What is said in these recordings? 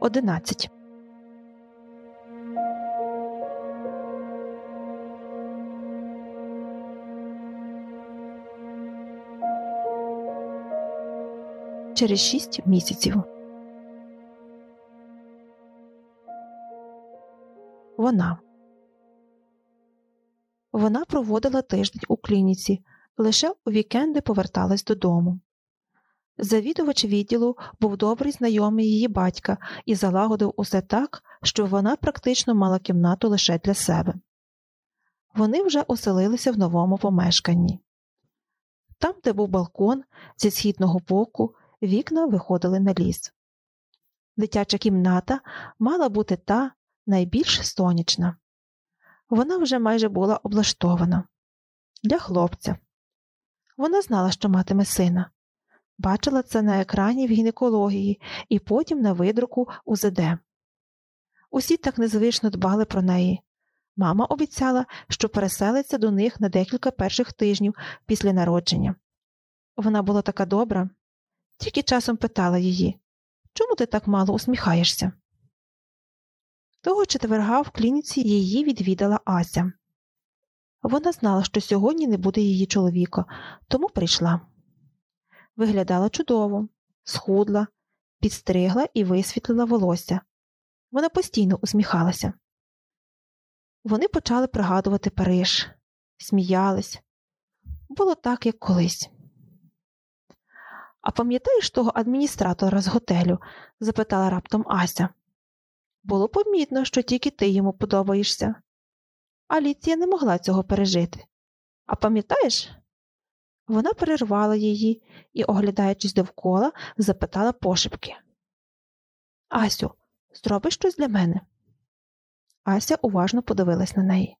11. Через шість місяців. Вона Вона проводила тиждень у клініці, лише у вікенди поверталась додому. Завідувач відділу був добрий знайомий її батька і залагодив усе так, що вона практично мала кімнату лише для себе. Вони вже оселилися в новому помешканні. Там, де був балкон, зі східного боку, вікна виходили на ліс. Дитяча кімната мала бути та найбільш сонячна. Вона вже майже була облаштована для хлопця. Вона знала, що матиме сина. Бачила це на екрані в гінекології і потім на видруку УЗД. Усі так незвично дбали про неї. Мама обіцяла, що переселиться до них на декілька перших тижнів після народження. Вона була така добра, тільки часом питала її чому ти так мало усміхаєшся? Того четверга в клініці її відвідала Ася. Вона знала, що сьогодні не буде її чоловіка, тому прийшла. Виглядала чудово, схудла, підстригла і висвітлила волосся. Вона постійно усміхалася. Вони почали пригадувати Париж, сміялись. Було так, як колись. А пам'ятаєш того адміністратора з готелю? запитала раптом Ася. Було помітно, що тільки ти йому подобаєшся. Аліція не могла цього пережити. А пам'ятаєш? Вона перервала її і, оглядаючись довкола, запитала пошепки. Асю, зробиш щось для мене? Ася уважно подивилась на неї.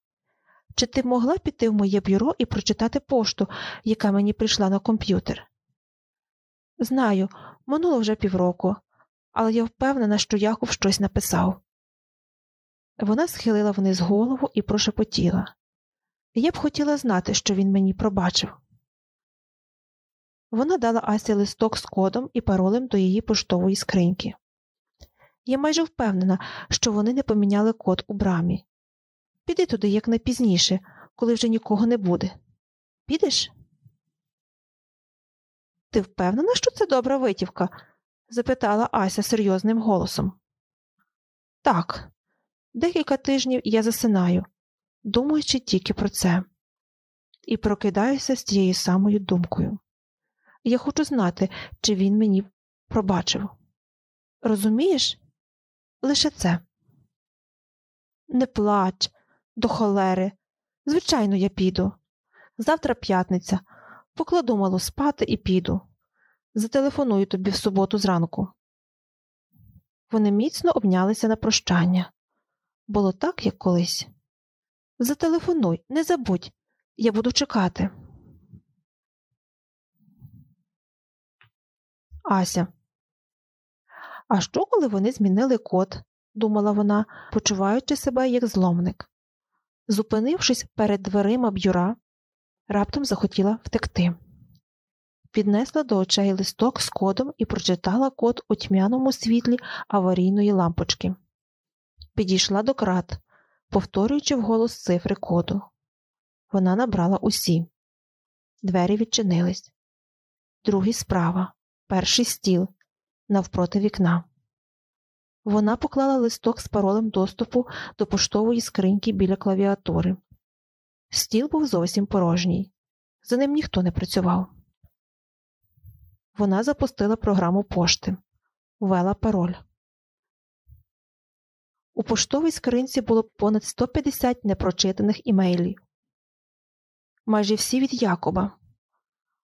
Чи ти могла піти в моє бюро і прочитати пошту, яка мені прийшла на комп'ютер? Знаю, минуло вже півроку, але я впевнена, що Яков щось написав. Вона схилила вниз голову і прошепотіла. Я б хотіла знати, що він мені пробачив. Вона дала Асі листок з кодом і паролем до її поштової скриньки. Я майже впевнена, що вони не поміняли код у брамі. Піди туди якнайпізніше, коли вже нікого не буде. Підеш? Ти впевнена, що це добра витівка? запитала Ася серйозним голосом. Так, декілька тижнів я засинаю, думаючи тільки про це, і прокидаюся з тією самою думкою. Я хочу знати, чи він мені пробачив. Розумієш? Лише це. Не плач, до холери. Звичайно, я піду. Завтра п'ятниця. Покладу малу спати і піду. Зателефоную тобі в суботу зранку. Вони міцно обнялися на прощання. Було так, як колись. Зателефонуй, не забудь, я буду чекати. Ася. А що, коли вони змінили код? думала вона, почуваючи себе як зломник. Зупинившись перед дверима бюра, раптом захотіла втекти. Піднесла до очей листок з кодом і прочитала код у тьмяному світлі аварійної лампочки. Підійшла до крат, повторюючи вголос цифри коду. Вона набрала усі. Двері відчинились. Другий справа, перший стіл, навпроти вікна. Вона поклала листок з паролем доступу до поштової скриньки біля клавіатури. Стіл був зовсім порожній. За ним ніхто не працював. Вона запустила програму пошти, ввела пароль. У поштовій скринці було понад 150 непрочитаних імейлів. Майже всі від Якоба.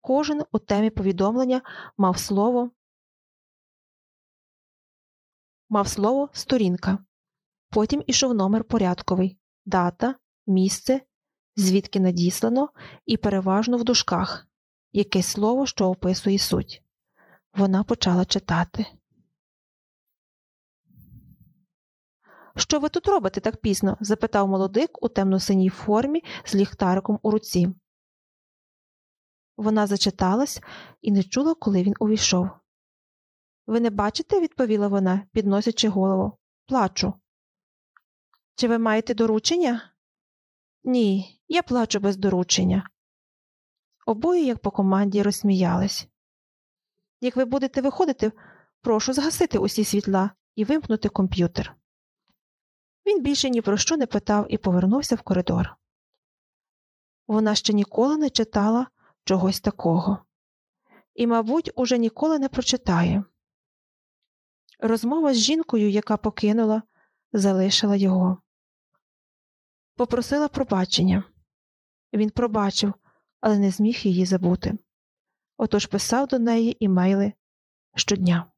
Кожен у темі повідомлення мав слово мав слово сторінка. Потім ішов номер порядковий, дата, місце, звідки надіслано, і переважно в дужках якесь слово, що описує суть. Вона почала читати. Що ви тут робите так пізно? запитав молодик у темно-синій формі з ліхтариком у руці. Вона зачиталась і не чула, коли він увійшов. Ви не бачите, відповіла вона, підносячи голову. Плачу. Чи ви маєте доручення? Ні, я плачу без доручення. Обоє, як по команді, розсміялись. Як ви будете виходити, прошу згасити усі світла і вимкнути комп'ютер. Він більше ні про що не питав і повернувся в коридор. Вона ще ніколи не читала чогось такого і, мабуть, уже ніколи не прочитає. Розмова з жінкою, яка покинула, залишила його. Попросила пробачення. Він пробачив, але не зміг її забути. Отож писав до неї імейли щодня.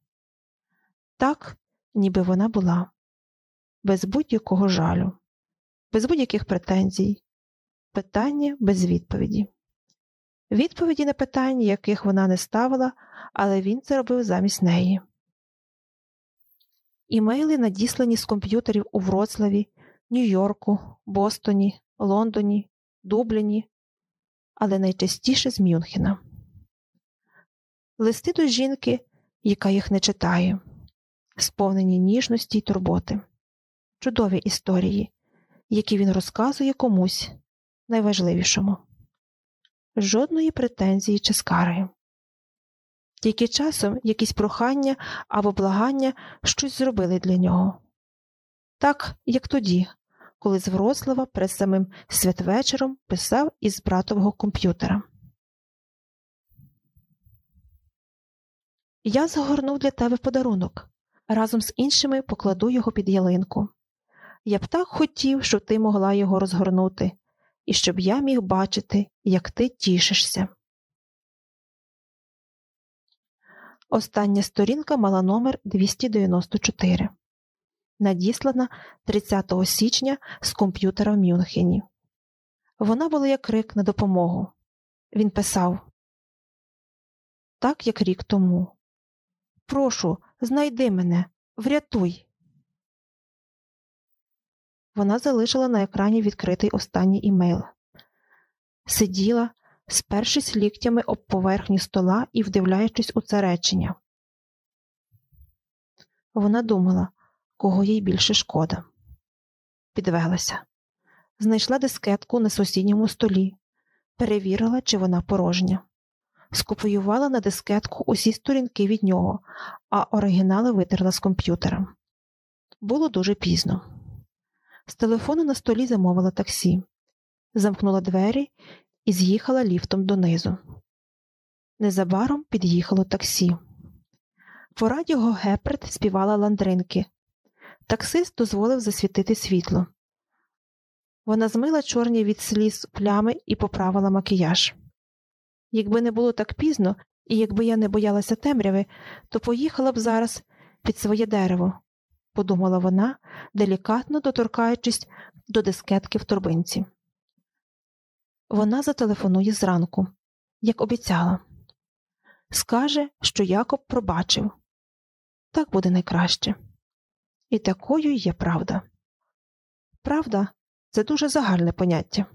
Так, ніби вона була, без будь-якого жалю, без будь-яких претензій, питання без відповіді. Відповіді на питання, яких вона не ставила, але він це робив замість неї. Імейли надіслані з комп'ютерів у Вроцлаві, Нью-Йорку, Бостоні, Лондоні, Дубліні, але найчастіше з Мюнхена. Листи до жінки, яка їх не читає, сповнені ніжності й турботи, чудові історії, які він розказує комусь найважливішому. Жодної претензії чи скарги. Тільки часом якісь прохання або благання щось зробили для нього. Так, як тоді, коли з Вроцлава перед самим святвечором писав із братового комп'ютера. Я загорнув для тебе подарунок. Разом з іншими покладу його під ялинку. Я б так хотів, щоб ти могла його розгорнути, і щоб я міг бачити, як ти тішишся. Остання сторінка мала номер 294, надіслана 30 січня з комп'ютера в Мюнхені. Вона була як крик на допомогу. Він писав так, як рік тому. Прошу, знайди мене, врятуй. Вона залишила на екрані відкритий останній імейл. Сиділа, спершись ліктями об поверхню стола і вдивляючись у це речення. Вона думала, кого їй більше шкода. Підвелася, знайшла дискетку на сусідньому столі, перевірила, чи вона порожня, скопіювала на дискетку усі сторінки від нього, а оригінали витерла з комп'ютера. Було дуже пізно. З телефону на столі замовила таксі, замкнула двері і з'їхала ліфтом донизу. Незабаром під'їхало таксі. По радіо Геперт співала ландринки. Таксист дозволив засвітити світло. Вона змила чорні від сліз плями і поправила макіяж. Якби не було так пізно, і якби я не боялася темряви, то поїхала б зараз під своє дерево, подумала вона, делікатно доторкаючись до дискетки в торбинці. Вона зателефонує зранку, як обіцяла. Скаже, що Якоб пробачив. Так буде найкраще. І такою є правда. Правда це дуже загальне поняття.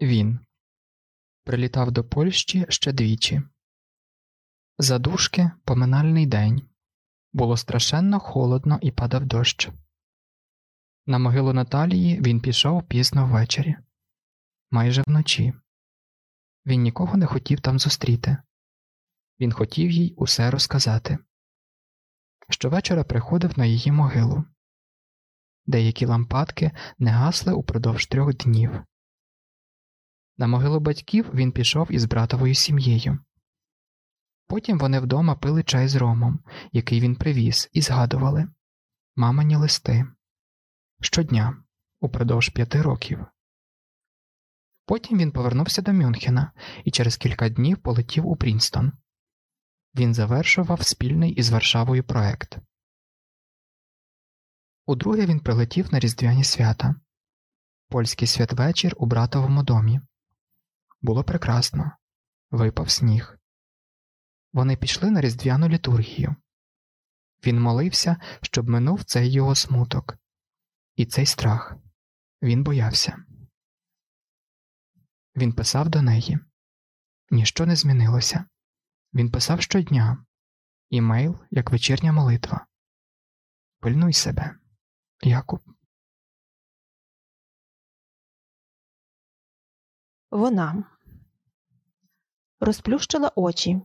Він прилітав до Польщі ще двічі. Задушки поминальний день. Було страшенно холодно і падав дощ. На могилу Наталії він пішов пізно ввечері, майже вночі. Він нікого не хотів там зустріти. Він хотів їй усе розказати. Щовечора приходив на її могилу. Деякі лампадки не гасли упродовж трьох днів. На могилу батьків він пішов із братовою сім'єю. Потім вони вдома пили чай з ромом, який він привіз, і згадували мамині листи щодня упродовж п'яти років. Потім він повернувся до Мюнхена і через кілька днів полетів у Прінстон. Він завершував спільний із Варшавою проект. Удруге він прилетів на Різдвяні свята, польський святвечір у братовому домі. Було прекрасно, випав сніг. Вони пішли на різдвяну літургію. Він молився, щоб минув цей його смуток, і цей страх. Він боявся. Він писав до неї Ніщо не змінилося. Він писав щодня імейл як вечірня молитва. Пильнуй себе, Якуб. Вона розплющила очі.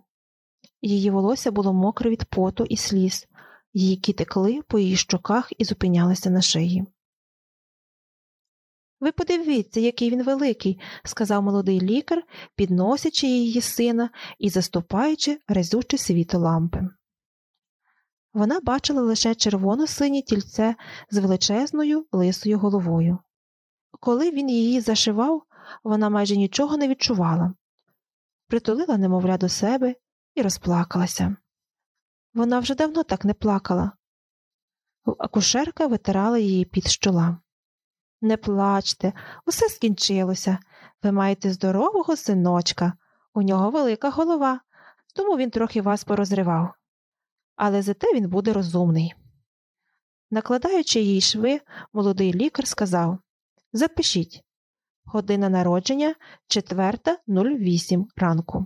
Її волосся було мокре від поту і сліз, її текли по її щоках і зупинялися на шиї. Ви подивіться, який він великий, сказав молодий лікар, підносячи її сина і заступаючи разюче світло лампи. Вона бачила лише червоно синє тільце з величезною лисою головою. Коли він її зашивав, вона майже нічого не відчувала, притулила немовля до себе і розплакалася. Вона вже давно так не плакала. Акушерка витирала її під щола. Не плачте, усе скінчилося. Ви маєте здорового синочка, у нього велика голова, тому він трохи вас порозривав. Але зате він буде розумний. Накладаючи їй шви, молодий лікар сказав Запишіть година народження 4.08 ранку.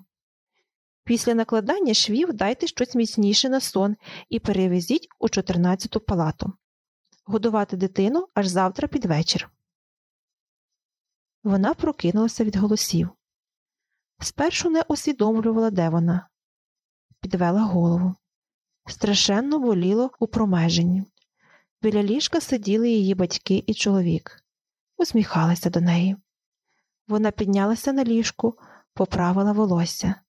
Після накладання швів дайте щось міцніше на сон і перевезіть у 14-ту палату. Годувати дитину аж завтра під вечір. Вона прокинулася від голосів. Спершу не усвідомлювала, де вона, підвела голову. Страшенно боліло у промеженні. Біля ліжка сиділи її батьки і чоловік, усміхалися до неї. Вона піднялася на ліжку, поправила волосся.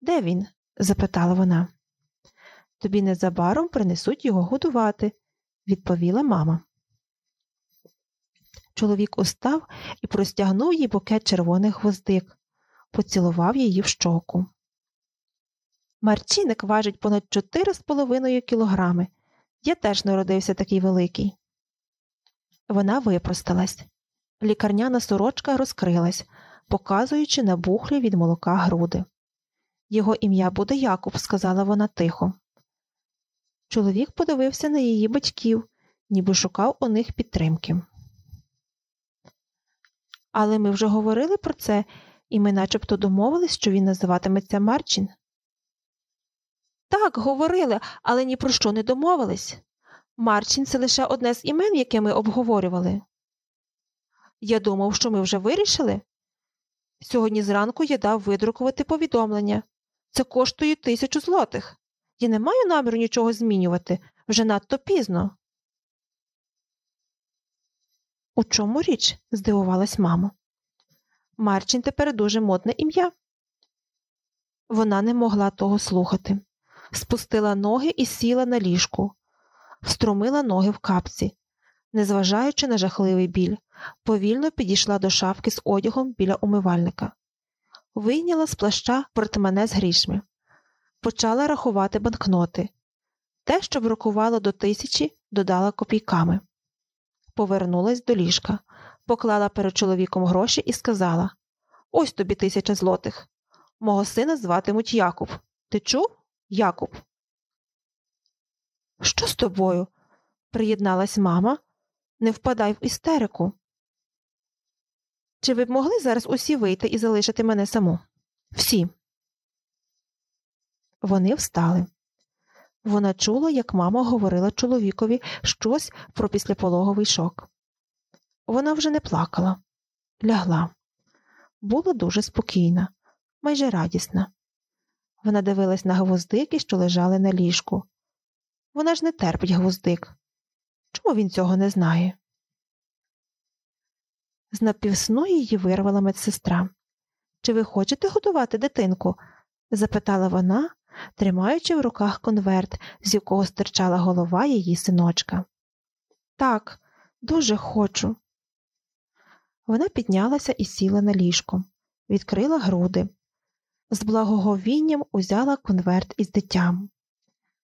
Де він? запитала вона. Тобі незабаром принесуть його годувати, відповіла мама. Чоловік устав і простягнув їй букет червоних гвоздик, поцілував її в щоку. Марчиник важить понад чотири з половиною кілограми. Я теж народився такий великий. Вона випросталась. Лікарняна сорочка розкрилась, показуючи набухлі від молока груди. Його ім'я буде Якуб, сказала вона тихо. Чоловік подивився на її батьків, ніби шукав у них підтримки. Але ми вже говорили про це, і ми начебто домовились, що він називатиметься Марчин. Так, говорили, але ні про що не домовились. Марчин це лише одне з імен, яке ми обговорювали. Я думав, що ми вже вирішили. Сьогодні зранку я дав видрукувати повідомлення. Це коштує тисячу злотих. Я не маю наміру нічого змінювати вже надто пізно. У чому річ? здивувалась мама. Марчин тепер дуже модне ім'я. Вона не могла того слухати. Спустила ноги і сіла на ліжку, встромила ноги в капці, незважаючи на жахливий біль, повільно підійшла до шафки з одягом біля умивальника, вийняла з плаща портмоне з грішми, почала рахувати банкноти. Те, що врахувала до тисячі, додала копійками. Повернулась до ліжка, поклала перед чоловіком гроші і сказала Ось тобі тисяча злотих. Мого сина зватимуть Якуб. Ти чув? Якуб. Що з тобою? приєдналась мама. Не впадай в істерику. Чи ви б могли зараз усі вийти і залишити мене саму? Всі. Вони встали. Вона чула, як мама говорила чоловікові щось про післяпологовий шок. Вона вже не плакала, лягла. Була дуже спокійна, майже радісна. Вона дивилась на гвоздики, що лежали на ліжку. Вона ж не терпить гвоздик. Чому він цього не знає? З напівсну її вирвала медсестра. Чи ви хочете готувати дитинку? запитала вона, тримаючи в руках конверт, з якого стирчала голова її синочка. Так, дуже хочу. Вона піднялася і сіла на ліжко, відкрила груди, з благоговінням узяла конверт із дитям.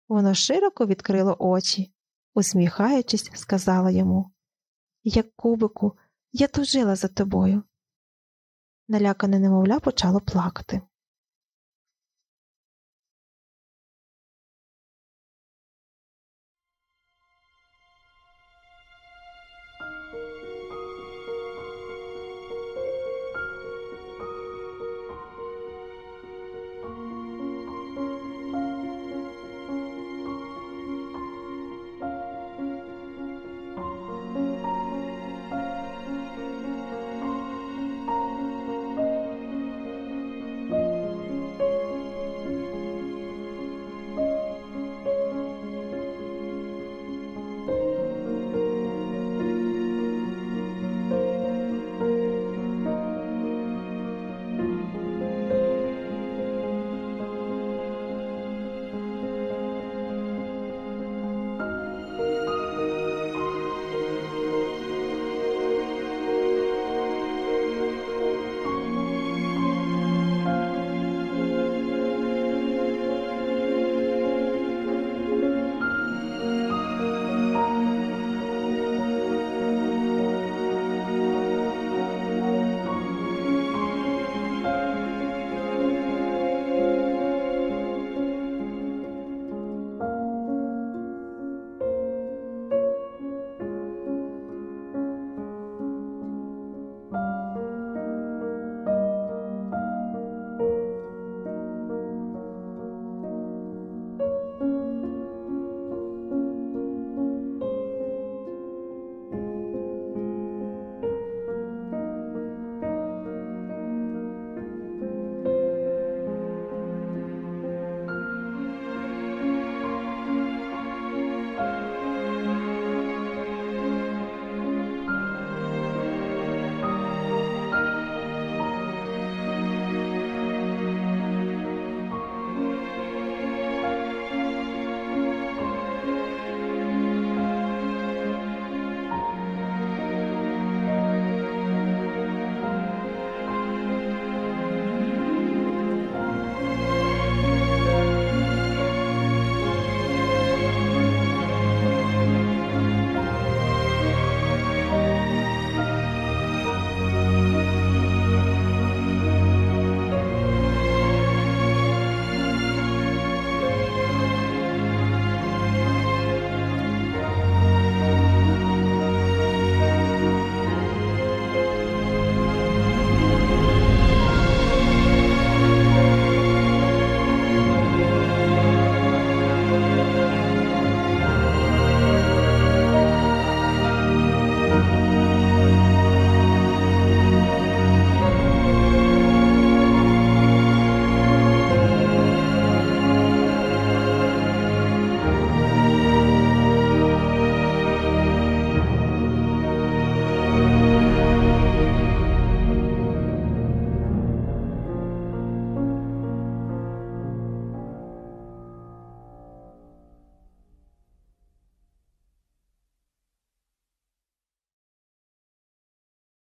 Воно широко відкрило очі, усміхаючись, сказала йому Як кубику, я тужила за тобою. Налякане немовля почало плакати.